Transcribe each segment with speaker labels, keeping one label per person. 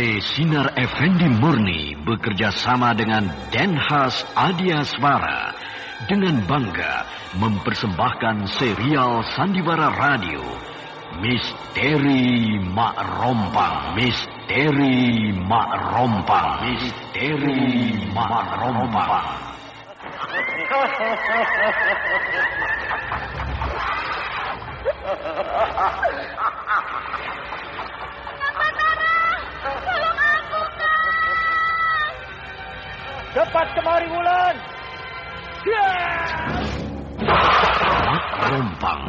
Speaker 1: Sinar Effendi Murni bekerja sama dengan Denhas Adiaswara dengan bangga mempersembahkan serial Sandiwara Radio Misteri Mak Rompang Misteri Mak Rompang Misteri Mak Rompang
Speaker 2: Cepat kemari Wulan.
Speaker 1: Mak Rompang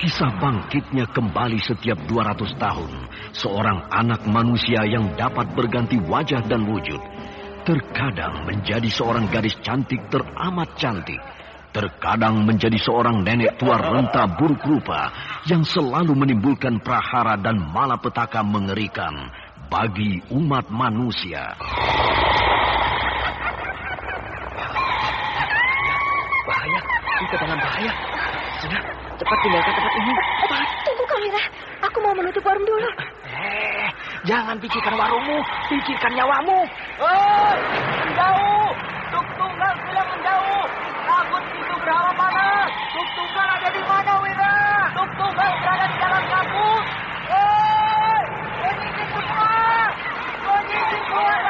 Speaker 1: Kisah bangkitnya kembali setiap 200 tahun. Seorang anak manusia yang dapat berganti wajah dan wujud. Terkadang menjadi seorang gadis cantik teramat cantik. Terkadang menjadi seorang nenek tua renta buruk rupa Yang selalu menimbulkan prahara dan malapetaka mengerikan Bagi umat manusia
Speaker 2: Bahaya, kita dalam bahaya. Sudah, cepat tinggalkan tempat ini. Cepat.
Speaker 3: Tunggu Kamira, aku mau menutup warung dulu.
Speaker 2: Eh, jangan pikirkan warungmu, pikirkan nyawamu. Oh, menjauh. Tuk tunggal sudah menjauh. Takut itu berapa mana? Tuk tunggal ada di mana, Wira? Tuk tunggal berada di dalam kampus.
Speaker 1: Yeah.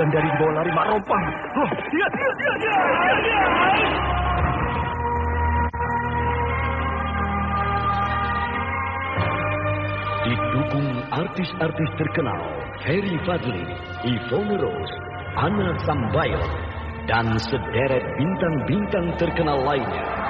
Speaker 2: Celaka, Wulandari dibawa lari Mak Rompang. Oh, dia, dia, dia, dia, dia.
Speaker 1: Didukung artis-artis terkenal Ferry Fadli, Yvonne Rose, Anna Sambayo, dan sederet bintang-bintang terkenal lainnya.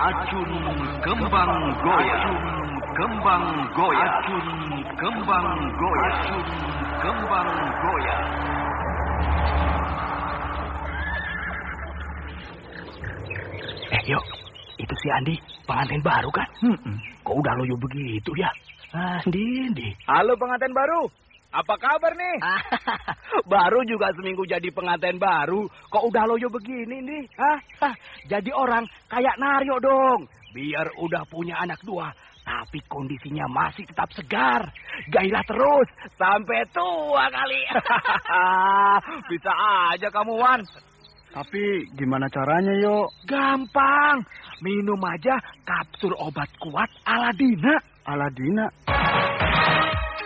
Speaker 1: Racun Kembang Goyang Racun Kembang Goyang Racun Kembang Goyang Racun Kembang Goyang
Speaker 2: Eh, yuk. Itu si Andi, pengantin baru kan? Kok udah loyo begitu ya? Ah, Andi, Andi.
Speaker 4: Halo pengantin baru. Apa kabar nih?
Speaker 2: baru juga seminggu jadi pengantin baru. Kok udah loyo begini nih? Hah? Hah, Jadi orang kayak Naryo dong. Biar udah punya anak dua, tapi kondisinya masih tetap segar. Gairah terus sampai tua kali.
Speaker 4: Bisa aja kamu Wan. Tapi gimana caranya yuk?
Speaker 2: Gampang. Minum aja kapsul obat kuat Aladina.
Speaker 4: Aladina.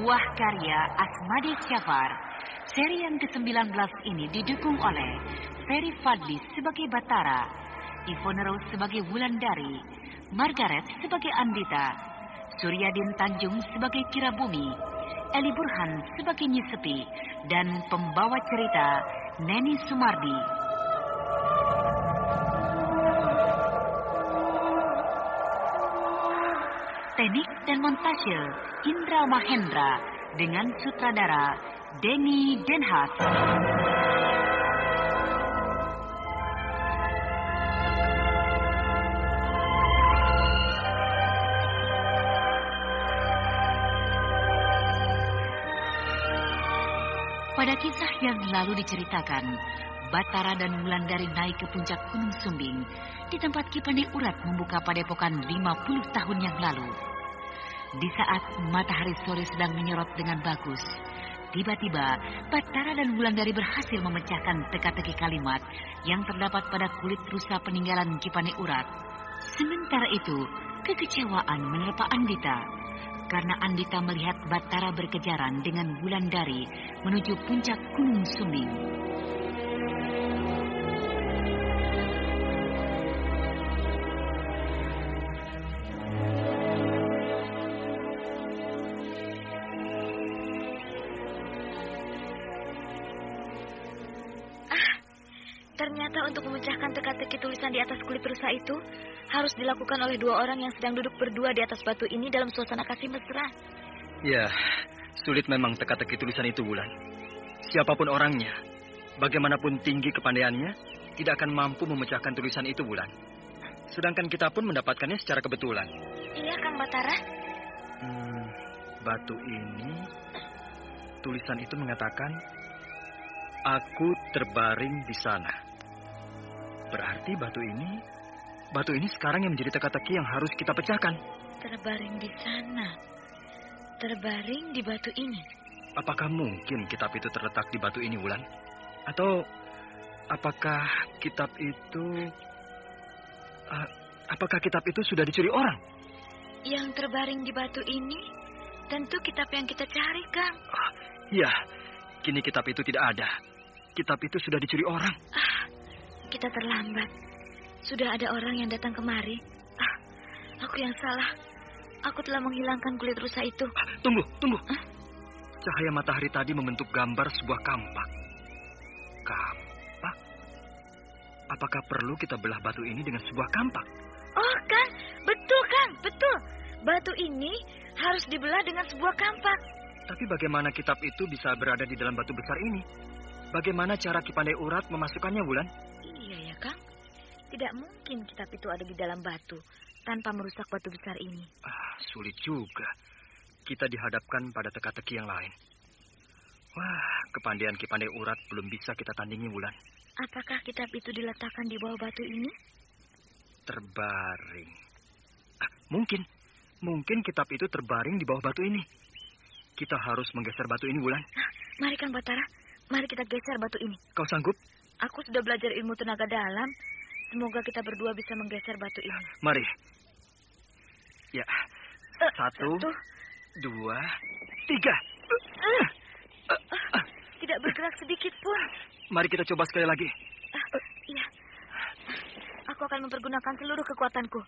Speaker 5: Buah Karya Asmadi Syafar. Seri yang ke-19 ini didukung oleh Ferry Fadli sebagai Batara, Ivone Rose sebagai Wulandari, Margaret sebagai Andita, Suryadin Tanjung sebagai Kirabumi, Eli Burhan sebagai Nyisepi, dan pembawa cerita Neni Sumardi. Teknik dan montase Indra Mahendra dengan sutradara Denny Denhas. Pada kisah yang lalu diceritakan, Batara dan Wulandari naik ke puncak Gunung Sumbing di tempat Kipande Urat membuka padepokan 50 tahun yang lalu. Di saat matahari sore sedang menyorot dengan bagus, tiba-tiba Batara dan Wulandari berhasil memecahkan teka-teki kalimat yang terdapat pada kulit rusa peninggalan Kipane Urat. Sementara itu, kekecewaan menerpa Andita karena Andita melihat Batara berkejaran dengan Wulandari menuju puncak Gunung Sumbing.
Speaker 6: Ternyata untuk memecahkan teka-teki tulisan di atas kulit rusa itu harus dilakukan oleh dua orang yang sedang duduk berdua di atas batu ini dalam suasana kasih mesra.
Speaker 7: Ya, sulit memang teka-teki tulisan itu, Bulan. Siapa pun orangnya, bagaimanapun tinggi kepandaiannya, tidak akan mampu memecahkan tulisan itu, Bulan. Sedangkan kita pun mendapatkannya secara kebetulan.
Speaker 6: Iya, Kang Batara.
Speaker 7: Hmm, batu ini, tulisan itu mengatakan, Aku terbaring di sana. Berarti batu ini, batu ini sekarang yang menjadi teka-teki yang harus kita pecahkan.
Speaker 6: Terbaring di sana. Terbaring di batu ini.
Speaker 7: Apakah mungkin kitab itu terletak di batu ini, Wulan? Atau apakah kitab itu... Uh, apakah kitab itu sudah dicuri orang?
Speaker 6: Yang terbaring di batu ini tentu kitab yang kita cari, Kang.
Speaker 7: Uh, ya, kini kitab itu tidak ada. Kitab itu sudah dicuri orang.
Speaker 6: Ah, kita terlambat. Sudah ada orang yang datang kemari. Ah, aku yang salah. Aku telah menghilangkan kulit rusa itu.
Speaker 7: Tunggu, tunggu. Huh? Cahaya matahari tadi membentuk gambar sebuah kampak. Kampak? Apakah perlu kita belah batu ini dengan sebuah kampak?
Speaker 6: Oh, kan? Betul, kan? Betul. Batu ini harus dibelah dengan sebuah kampak.
Speaker 7: Tapi bagaimana kitab itu bisa berada di dalam batu besar ini? Bagaimana cara Kipandai Urat memasukkannya, Bulan?
Speaker 6: Tidak mungkin kitab itu ada di dalam batu tanpa merusak batu besar ini.
Speaker 7: Ah, sulit juga. Kita dihadapkan pada teka-teki yang lain. Wah, kepandaian Kipandai Urat belum bisa kita tandingi, Bulan.
Speaker 6: Apakah kitab itu diletakkan di bawah batu ini?
Speaker 7: Terbaring. Ah, mungkin. Mungkin kitab itu terbaring di bawah batu ini. Kita harus menggeser batu ini, Bulan.
Speaker 6: Nah, mari, Kang Batara. Mari kita geser batu ini.
Speaker 7: Kau sanggup?
Speaker 6: Aku sudah belajar ilmu tenaga dalam. Semoga kita berdua bisa menggeser batu ini.
Speaker 7: Mari. Ya.
Speaker 6: Uh,
Speaker 7: satu,
Speaker 6: satu,
Speaker 7: dua, tiga.
Speaker 6: Uh, uh, tidak bergerak sedikit pun.
Speaker 7: Mari kita coba sekali lagi.
Speaker 6: Uh, iya. Aku akan mempergunakan seluruh kekuatanku.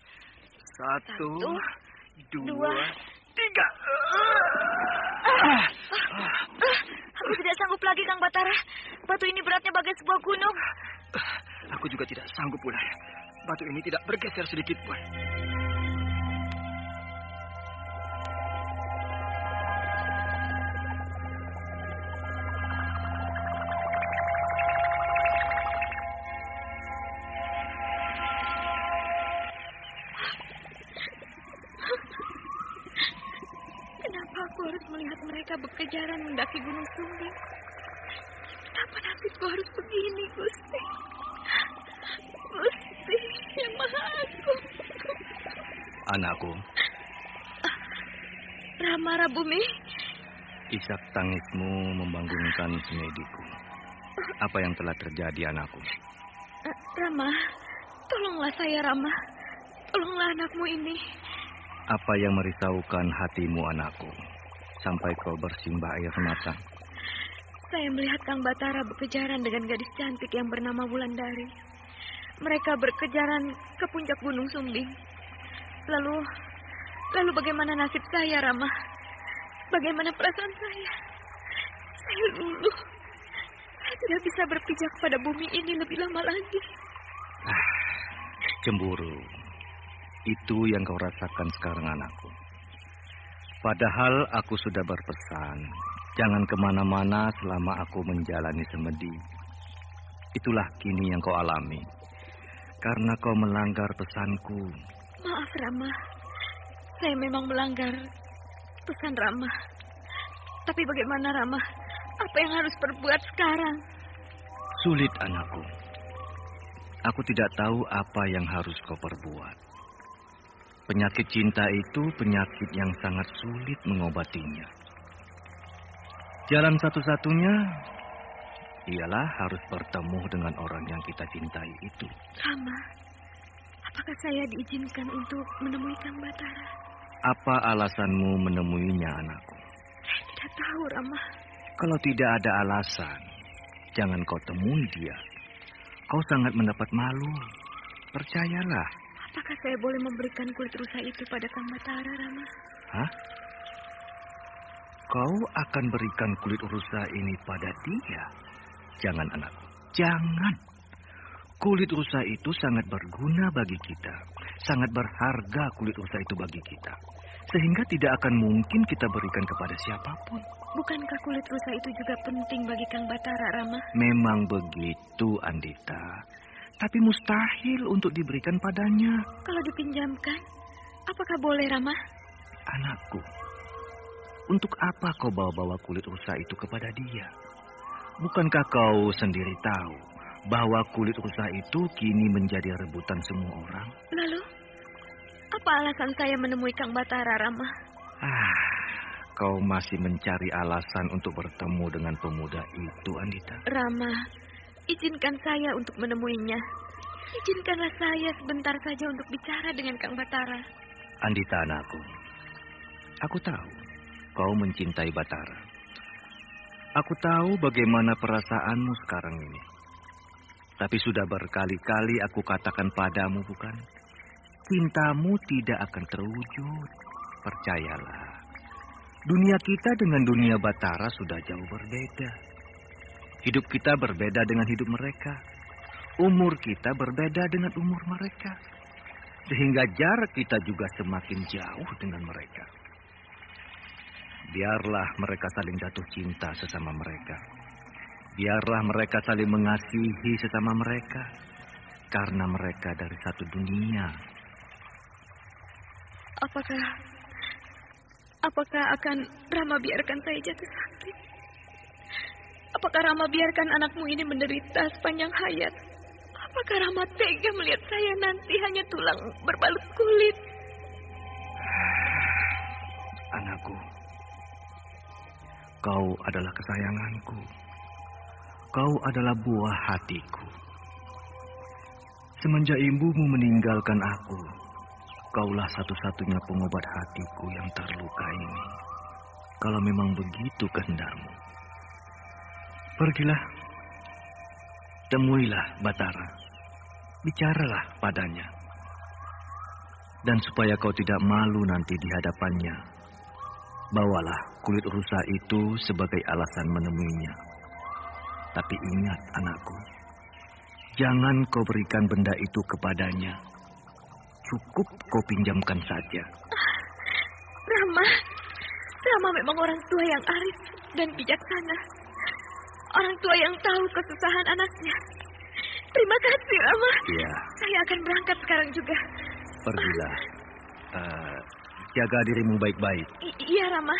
Speaker 7: Satu,
Speaker 6: satu
Speaker 7: dua,
Speaker 6: dua
Speaker 7: tiga.
Speaker 6: Uh, Aku tidak sanggup lagi, Kang Batara. Batu ini beratnya bagai sebuah gunung.
Speaker 7: Aku juga tidak sanggup pula. Batu ini tidak bergeser sedikit pun.
Speaker 6: Mereka berkejaran mendaki Gunung Sumbing? Kenapa nasibku harus begini? Gusti
Speaker 8: Anakku.
Speaker 6: Rama Rabumi.
Speaker 8: Isak tangismu membangunkan semediku. Apa yang telah terjadi, anakku?
Speaker 6: Rama, tolonglah saya, Rama. Tolonglah anakmu ini.
Speaker 8: Apa yang merisaukan hatimu, anakku? sampai kau bersimbah air mata?
Speaker 3: Saya melihat Kang Batara berkejaran dengan gadis cantik yang bernama Wulandari. Mereka berkejaran ke puncak Gunung Sumbing. Lalu, lalu bagaimana nasib saya, Rama? Bagaimana perasaan saya? Saya luluh. Saya tidak bisa berpijak pada bumi ini lebih lama lagi.
Speaker 8: Ah, cemburu. Itu yang kau rasakan sekarang anakku. Padahal aku sudah berpesan, jangan ke mana-mana selama aku menjalani semedi. Itulah kini yang kau alami. Karena kau melanggar pesanku.
Speaker 3: Maaf, Rama. Saya memang melanggar pesan Rama. Tapi bagaimana, Rama? Apa yang harus berbuat sekarang?
Speaker 8: Sulit, anakku. Aku tidak tahu apa yang harus kau perbuat. Penyakit cinta itu penyakit yang sangat sulit mengobatinya. Jalan satu-satunya ialah harus bertemu dengan orang yang kita cintai itu.
Speaker 3: Rama, apakah saya diizinkan untuk menemui Kang Batara?
Speaker 8: Apa alasanmu menemuinya, anakku?
Speaker 3: Saya tidak tahu, Rama.
Speaker 8: Kalau tidak ada alasan, jangan kau temui dia. Kau sangat mendapat malu. Percayalah.
Speaker 3: Apakah saya boleh memberikan kulit rusa itu pada Kang Batara, Rama?
Speaker 8: Hah? Kau akan berikan kulit rusa ini pada dia? Jangan, anakku. Jangan. Kulit rusa itu sangat berguna bagi kita. Sangat berharga kulit rusa itu bagi kita. Sehingga tidak akan mungkin kita berikan kepada siapa pun.
Speaker 3: Bukankah kulit rusa itu juga penting bagi Kang Batara, Rama?
Speaker 8: Memang begitu, Andita. Tapi mustahil untuk diberikan padanya.
Speaker 3: Kalau dipinjamkan, apakah boleh, Rama?
Speaker 8: Anakku, untuk apa kau bawa-bawa kulit rusa itu kepada dia? Bukankah kau sendiri tahu bahwa kulit rusa itu kini menjadi rebutan semua orang?
Speaker 3: Lalu, apa alasan saya menemui Kang Batara, Rama?
Speaker 8: Ah, kau masih mencari alasan untuk bertemu dengan pemuda itu, Andita.
Speaker 3: Rama, izinkan saya untuk menemuinya. Izinkanlah saya sebentar saja untuk bicara dengan Kang Batara.
Speaker 8: Andita anakku, aku tahu kau mencintai Batara. Aku tahu bagaimana perasaanmu sekarang ini. Tapi sudah berkali-kali aku katakan padamu, bukan? Cintamu tidak akan terwujud. Percayalah. Dunia kita dengan dunia Batara sudah jauh berbeda. Hidup kita berbeda dengan hidup mereka. Umur kita berbeda dengan umur mereka. Sehingga jarak kita juga semakin jauh dengan mereka. Biarlah mereka saling jatuh cinta sesama mereka. Biarlah mereka saling mengasihi sesama mereka. Karena mereka dari satu dunia.
Speaker 3: Apakah apakah akan Rama biarkan saya jatuh sakit? Apakah Rama biarkan anakmu ini menderita sepanjang hayat? Apakah Rama tega melihat saya nanti hanya tulang berbalut kulit?
Speaker 8: Anakku, kau adalah kesayanganku. Kau adalah buah hatiku. Semenjak ibumu meninggalkan aku, kaulah satu-satunya pengobat hatiku yang terluka ini. Kalau memang begitu kehendakmu. Pergilah. Temuilah Batara. Bicaralah padanya. Dan supaya kau tidak malu nanti di hadapannya, bawalah kulit rusa itu sebagai alasan menemuinya. Tapi ingat anakku, jangan kau berikan benda itu kepadanya. Cukup kau pinjamkan saja.
Speaker 3: Rama, Rama memang orang tua yang arif dan bijaksana. Orang tua yang tahu kesusahan anaknya. Terima kasih, Rama.
Speaker 8: Iya,
Speaker 3: Saya akan berangkat sekarang juga.
Speaker 8: pergilah. Eh, jaga dirimu baik-baik.
Speaker 3: Iya, Rama.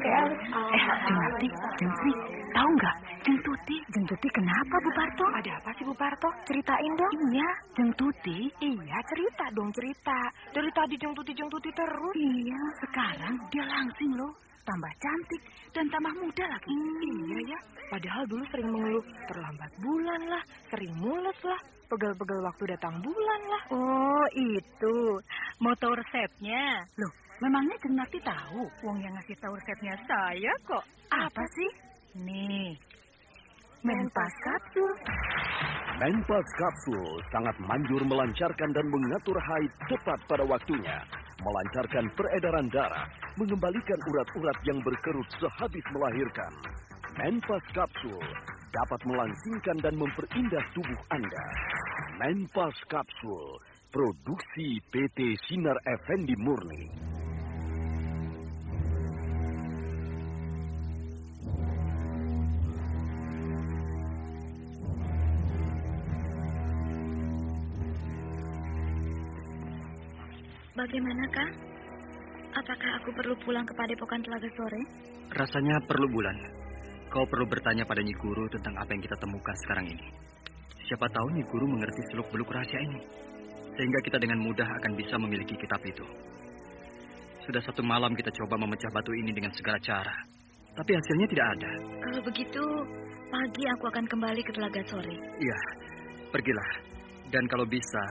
Speaker 9: Eh, Jengati, Jengsi, tahu nggak? Jeng Tuti. Jeng Tuti kenapa, Bu Parto? Ada apa sih, Bu Parto? Ceritain dong. Iya, Jeng Tuti. Iya, cerita dong, cerita. Dari tadi Jeng Tuti, Jeng Tuti terus. Iya, sekarang dia langsing loh. Tambah cantik dan tambah muda lagi. Iya ya, padahal dulu sering mengeluh terlambat bulan lah, sering mules lah.
Speaker 10: pegel-pegel waktu datang bulan lah.
Speaker 3: Oh, itu. Tahu resepnya?
Speaker 10: Loh, memangnya Jeng Narti tahu? Wong yang ngasih tahu resepnya saya kok. Apa sih?
Speaker 3: Nih,
Speaker 10: Menpas kapsul.
Speaker 1: Menpas Kapsul sangat manjur melancarkan dan mengatur haid tepat pada waktunya. Melancarkan peredaran darah, mengembalikan urat-urat yang berkerut sehabis melahirkan. Menpas Kapsul dapat melangsingkan dan memperindah tubuh Anda. Menpas Kapsul, produksi PT Sinar Effendi Murni.
Speaker 3: Bagaimana Kang? Apakah aku perlu pulang ke Padepokan Telaga Sore?
Speaker 7: Rasanya perlu bulan. Kau perlu bertanya pada Nyi Guru tentang apa yang kita temukan sekarang ini. Siapa tahu Nyi Guru mengerti seluk-beluk rahasia ini. Sehingga kita dengan mudah akan bisa memiliki kitab itu. Sudah satu malam kita coba memecah batu ini dengan segala cara. Tapi hasilnya tidak ada.
Speaker 3: Kalau begitu, pagi aku akan kembali ke Telaga Sore.
Speaker 7: Iya, pergilah. Dan kalau bisa,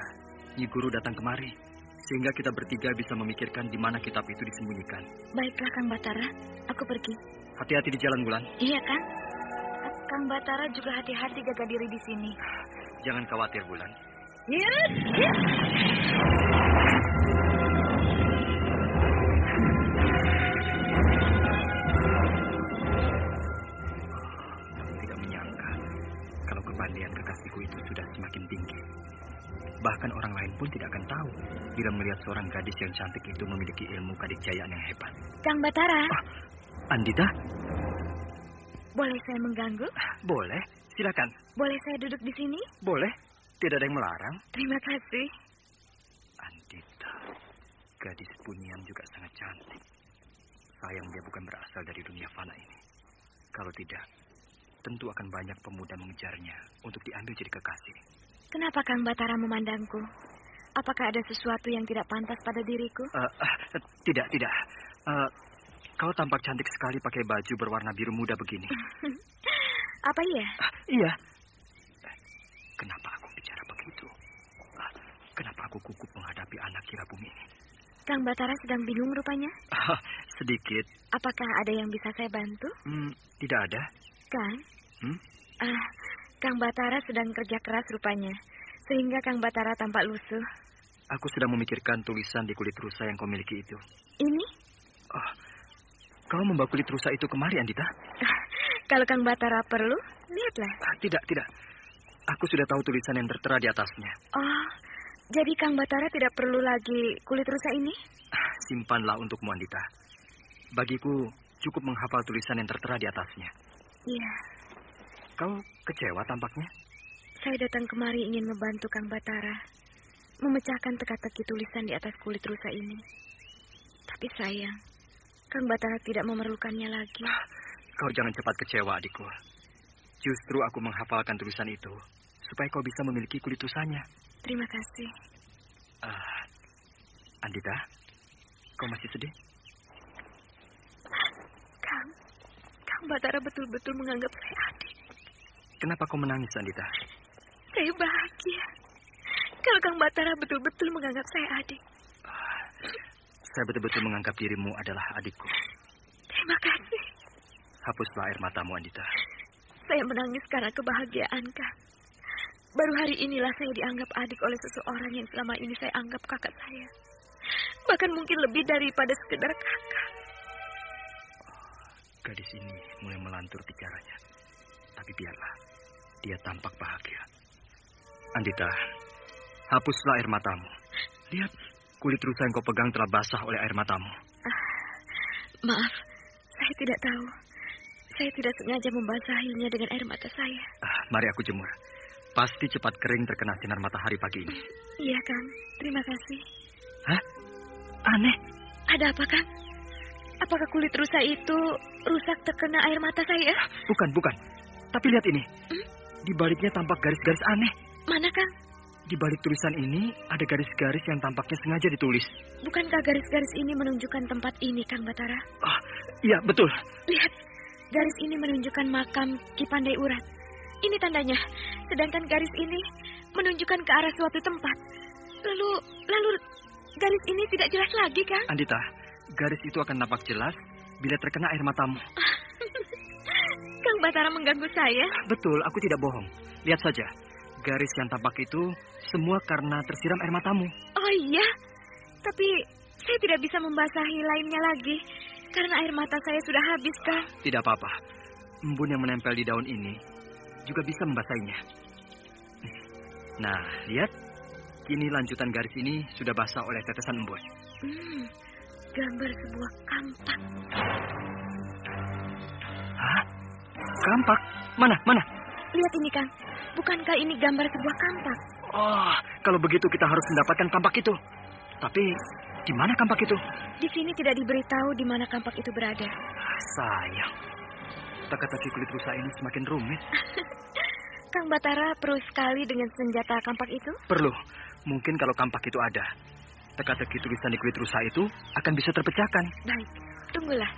Speaker 7: Nyi Guru datang kemari. Sehingga kita bertiga bisa memikirkan di mana kitab itu disembunyikan.
Speaker 3: Baiklah Kang Batara, aku pergi.
Speaker 7: Hati-hati di jalan bulan.
Speaker 3: Iya kan? Kang Batara juga hati-hati jaga diri di sini.
Speaker 7: Jangan khawatir bulan.
Speaker 3: Yut, yut.
Speaker 7: Bila melihat seorang gadis yang cantik itu memiliki ilmu kadikjayaan yang hebat.
Speaker 3: Kang Batara,
Speaker 7: Andita,
Speaker 3: boleh saya mengganggu?
Speaker 7: boleh, silakan.
Speaker 3: Boleh saya duduk di sini?
Speaker 7: Boleh, tidak ada yang melarang.
Speaker 3: Terima kasih.
Speaker 7: Andita, gadis punyian juga sangat cantik. Sayang dia bukan berasal dari dunia fana ini. Kalau tidak, tentu akan banyak pemuda mengejarnya untuk diambil jadi kekasih.
Speaker 3: Kenapa Kang Batara memandangku? Apakah ada sesuatu yang tidak pantas pada diriku?
Speaker 7: Eh, eh, tidak, tidak. Eh, kau tampak cantik sekali pakai baju berwarna biru muda begini.
Speaker 3: Apa iya?
Speaker 7: Ah, iya. Kenapa aku bicara begitu? Ah, Kenapa aku gugup menghadapi anak kira bumi ini?
Speaker 3: Kang Batara sedang bingung rupanya.
Speaker 7: Ah, Sedikit.
Speaker 3: Apakah ada yang bisa saya bantu?
Speaker 7: Hmm, tidak ada.
Speaker 3: Kang?
Speaker 7: Hmm?
Speaker 3: Ah, Kang Batara sedang kerja keras rupanya. Sehingga Kang Batara tampak lusuh.
Speaker 7: Aku sedang memikirkan tulisan di kulit rusa yang kau miliki itu.
Speaker 3: Ini?
Speaker 7: Oh, kau membawa kulit rusa itu kemari, Andita?
Speaker 3: Ah, Kalau Kang Batara perlu, lihatlah.
Speaker 7: Ah, tidak, tidak. Aku sudah tahu tulisan yang tertera di atasnya.
Speaker 3: Oh, jadi Kang Batara tidak perlu lagi kulit rusa ini?
Speaker 7: Ah, Simpanlah untukmu, Andita. Bagiku cukup menghafal tulisan yang tertera di atasnya.
Speaker 3: Iya,
Speaker 7: Kau kecewa tampaknya?
Speaker 3: Saya datang kemari ingin membantu Kang Batara. Memecahkan teka-teki tulisan di atas kulit rusa ini. Tapi sayang, Kang Batara tidak memerlukannya lagi.
Speaker 7: Kau jangan cepat kecewa, adikku. Justru aku menghafalkan tulisan itu supaya kau bisa memiliki kulit rusanya.
Speaker 3: Terima kasih.
Speaker 7: Ah, Andita, kau masih sedih?
Speaker 3: Kang, Kang Batara betul-betul menganggap saya adik.
Speaker 7: Kenapa kau menangis, Andita?
Speaker 3: Saya bahagia. Kalau Kang Batara betul-betul menganggap saya adik.
Speaker 7: Saya betul-betul menganggap dirimu adalah adikku.
Speaker 3: Terima kasih.
Speaker 7: Hapuslah air matamu, Andita.
Speaker 3: Saya menangis karena kebahagiaan, Kang. Baru hari inilah saya dianggap adik oleh seseorang yang selama ini saya anggap kakak saya. Bahkan mungkin lebih daripada sekedar kakak.
Speaker 7: Gadis ini mulai melantur bicaranya. Tapi biarlah, dia tampak bahagia. Andita, hapuslah air matamu. Lihat, kulit rusa yang kau pegang telah basah oleh air matamu.
Speaker 3: Maaf, saya tidak tahu. Saya tidak sengaja membasahinya dengan air mata saya.
Speaker 7: Ah, mari aku jemur. Pasti cepat kering terkena sinar matahari pagi ini.
Speaker 3: Iya, Kang. Terima kasih.
Speaker 7: Hah? Aneh.
Speaker 3: Ada apa, Kang? Apakah kulit rusa itu rusak terkena air mata saya?
Speaker 7: Bukan, bukan. Tapi lihat ini. Di baliknya tampak garis-garis aneh.
Speaker 3: Mana, Kang?
Speaker 7: Di balik tulisan ini ada garis-garis yang tampaknya sengaja ditulis.
Speaker 3: Bukankah garis-garis ini menunjukkan tempat ini, Kang Batara?
Speaker 7: Ah, iya, betul.
Speaker 3: Lihat, garis ini menunjukkan makam Ki Pandai Urat. Ini tandanya. Sedangkan garis ini menunjukkan ke arah suatu tempat. Lalu, lalu garis ini tidak jelas lagi, Kang?
Speaker 7: Andita, garis itu akan nampak jelas bila terkena air matamu.
Speaker 3: Kang Batara mengganggu saya.
Speaker 7: Betul, aku tidak bohong. Lihat saja, garis yang tampak itu semua karena tersiram air matamu.
Speaker 3: Oh iya, tapi saya tidak bisa membasahi lainnya lagi karena air mata saya sudah habis, Kang.
Speaker 7: Tidak apa-apa. Embun yang menempel di daun ini juga bisa membasahinya. Nah, lihat. Kini lanjutan garis ini sudah basah oleh tetesan embun.
Speaker 3: Hmm, gambar sebuah kampak.
Speaker 7: Hah? Kampak? Mana? Mana?
Speaker 3: Lihat ini, Kang. Bukankah ini gambar sebuah kampak?
Speaker 7: Oh, kalau begitu kita harus mendapatkan kampak itu. Tapi, di mana kampak itu?
Speaker 3: Di sini tidak diberitahu di mana kampak itu berada.
Speaker 7: Sayang. Teka-teki kulit rusa ini semakin rumit.
Speaker 3: Kang Batara perlu sekali dengan senjata kampak itu?
Speaker 7: Perlu. Mungkin kalau kampak itu ada, teka-teki tulisan di kulit rusa itu akan bisa terpecahkan.
Speaker 3: Baik, tunggulah.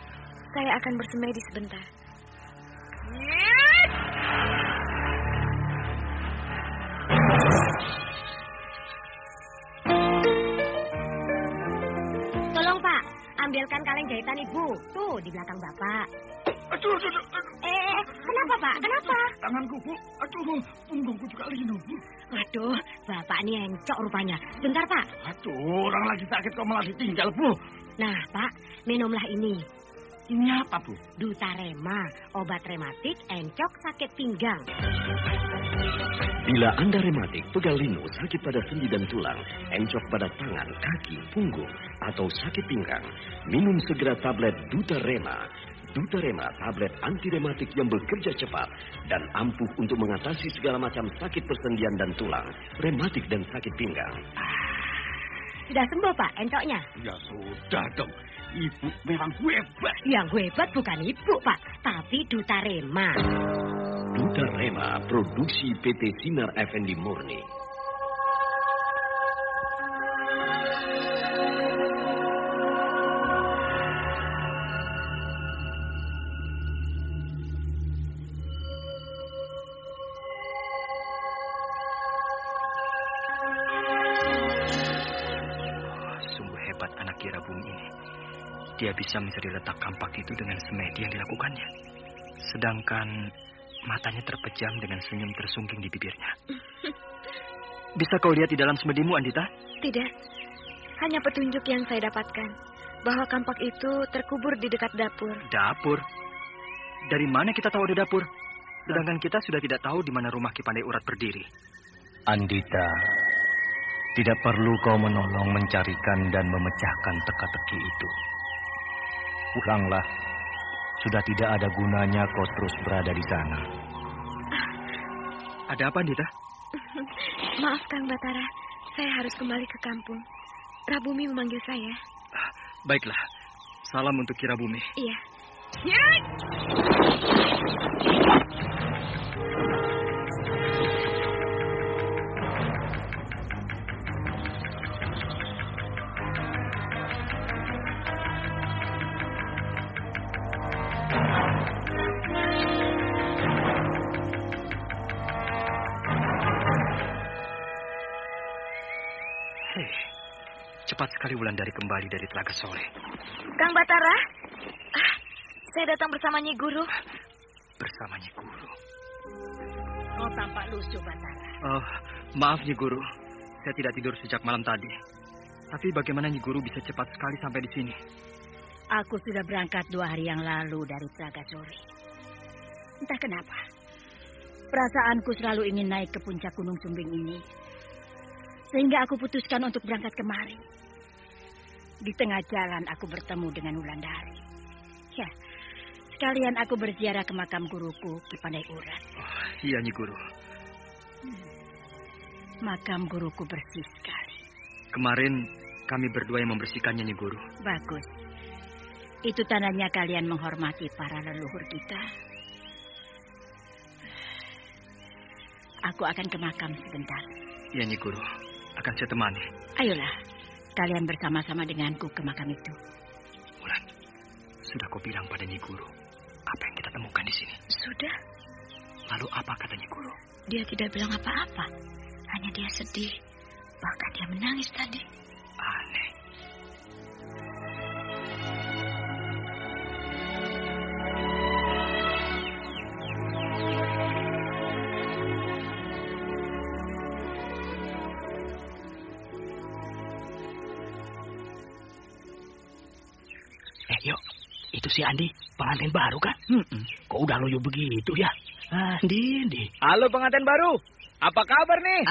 Speaker 3: Saya akan bersemedi sebentar.
Speaker 11: Tolong Pak, ambilkan kaleng jahitan Ibu. Tuh, di belakang Bapak.
Speaker 4: Aduh, aduh, aduh, aduh.
Speaker 11: Eh, eh, eh, kenapa Pak? Kenapa?
Speaker 4: Tanganku, Bu. Aduh, punggungku juga linu.
Speaker 11: Waduh, Bapak ini encok rupanya. Sebentar Pak.
Speaker 4: Aduh, orang lagi sakit kok malah ditinggal, Bu.
Speaker 11: Nah Pak, minumlah ini.
Speaker 4: Ini apa, Bu?
Speaker 11: Dutarema, obat rematik encok sakit pinggang.
Speaker 1: Bila Anda rematik, pegal linu, sakit pada sendi dan tulang, encok pada tangan, kaki, punggung, atau sakit pinggang, minum segera tablet Dutarema. Dutarema, tablet anti rematik yang bekerja cepat dan ampuh untuk mengatasi segala macam sakit persendian dan tulang, rematik dan sakit pinggang.
Speaker 11: Sudah sembuh Pak encoknya?
Speaker 4: Ya sudah dong. Ibu memang hebat.
Speaker 11: Yang hebat bukan Ibu Pak, tapi Dutarema.
Speaker 1: Dutarema, produksi PT Sinar Effendi Murni.
Speaker 7: Sungguh hebat anak ini. Dia bisa mencari letak kampak itu dengan semedi yang dilakukannya. Sedangkan matanya terpejam dengan senyum tersungging di bibirnya. Bisa kau lihat di dalam semedimu, Andita?
Speaker 3: Tidak. Hanya petunjuk yang saya dapatkan. Bahwa kampak itu terkubur di dekat dapur.
Speaker 7: Dapur? Dari mana kita tahu ada dapur? Sedangkan kita sudah tidak tahu di mana rumah Ki Pandai Urat berdiri.
Speaker 8: Andita, tidak perlu kau menolong mencarikan dan memecahkan teka-teki itu. Pulanglah. Sudah tidak ada gunanya kau terus berada di sana.
Speaker 7: Ada apa, Andita?
Speaker 3: Maaf Kang Batara, saya harus kembali ke kampung. Rabumi memanggil saya.
Speaker 7: Baiklah. Salam untuk Kira Bumi.
Speaker 3: Iya.
Speaker 7: Hei, cepat sekali Wulandari kembali dari Telaga Sore.
Speaker 3: Kang Batara, ah, saya datang bersama Nyi Guru.
Speaker 7: Bersama Nyi Guru.
Speaker 11: Kau tampak lusuh, Batara.
Speaker 7: Oh, maaf Nyi Guru. Saya tidak tidur sejak malam tadi. Tapi bagaimana Nyi Guru bisa cepat sekali sampai di sini?
Speaker 11: Aku sudah berangkat dua hari yang lalu dari Telaga Sore. Entah kenapa. Perasaanku selalu ingin naik ke puncak Gunung Sumbing ini. Sehingga aku putuskan untuk berangkat kemari. Di tengah jalan aku bertemu dengan Wulandari. Ya, sekalian aku berziarah ke makam guruku, Ki Pandai Urat.
Speaker 7: Oh, iya Nyi Guru.
Speaker 11: Makam guruku bersih sekali.
Speaker 7: Kemarin kami berdua yang membersihkannya Nyi Guru.
Speaker 11: Bagus. Itu tandanya kalian menghormati para leluhur kita. Aku akan ke makam sebentar.
Speaker 7: Iya Nyi Guru. Akan saya temani.
Speaker 11: Ayolah, kalian bersama-sama denganku ke makam itu.
Speaker 7: Wulan, sudah kau bilang pada Nyi Guru apa yang kita temukan di sini?
Speaker 3: Sudah,
Speaker 7: Lalu apa kata Nyi Guru?
Speaker 3: dia tidak bilang apa-apa. Hanya dia sedih. Bahkan dia menangis tadi.
Speaker 7: Aneh.
Speaker 2: Pengantin baru kan?
Speaker 7: Hmm.
Speaker 2: Kok udah loyo begitu ya? Andi, Andi.
Speaker 7: Halo pengantin baru. Apa kabar nih?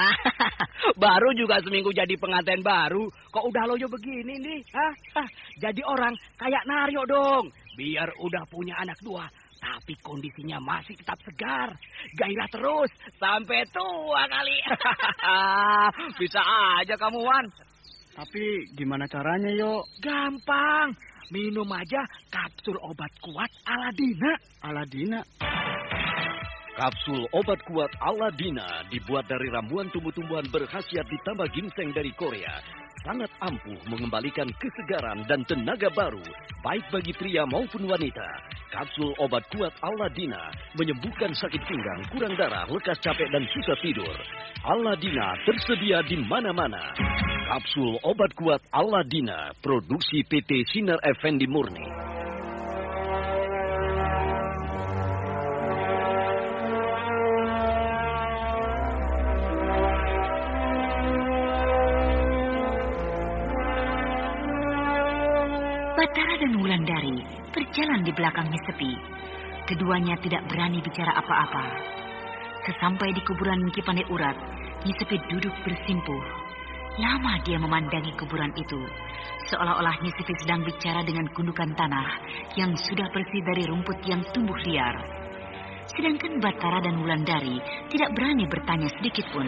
Speaker 2: baru juga seminggu jadi pengantin baru. Kok udah loyo begini nih? Hah? Hah, Jadi orang kayak Naryo dong. Biar udah punya anak dua. Tapi kondisinya masih tetap segar. Gairah terus. Sampai tua kali. Bisa aja kamu, Wan.
Speaker 7: Tapi gimana caranya, Yo?
Speaker 2: Gampang. Minum aja kapsul obat kuat Aladina.
Speaker 7: Aladina.
Speaker 1: Kapsul obat kuat Aladina dibuat dari ramuan tumbuh-tumbuhan berkhasiat ditambah ginseng dari Korea. Sangat ampuh mengembalikan kesegaran dan tenaga baru, baik bagi pria maupun wanita. Kapsul obat kuat Aladina menyembuhkan sakit pinggang, kurang darah, lekas capek dan susah tidur. Aladina tersedia di mana-mana. Kapsul obat kuat Aladina, produksi PT Sinar Effendi Murni.
Speaker 5: Dan Wulandari berjalan di belakangnya sepi. Keduanya tidak berani bicara apa-apa. Sesampai di kuburan Kipane Urat, Nyisepi duduk bersimpuh. Lama dia memandangi kuburan itu, seolah-olah Nyisepi sedang bicara dengan gundukan tanah yang sudah bersih dari rumput yang tumbuh liar. Sedangkan Batara dan Wulandari tidak berani bertanya sedikit pun.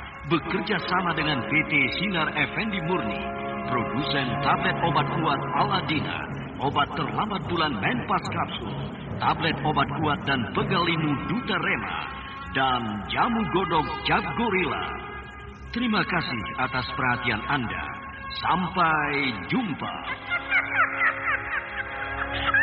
Speaker 1: bekerja sama dengan PT Sinar Effendi Murni produsen tablet obat kuat Aladina obat terlambat bulan Menpas Kapsul tablet obat kuat dan pegalinu Duta Rema dan jamu godok Cap Gorilla Terima kasih atas perhatian Anda. Sampai jumpa.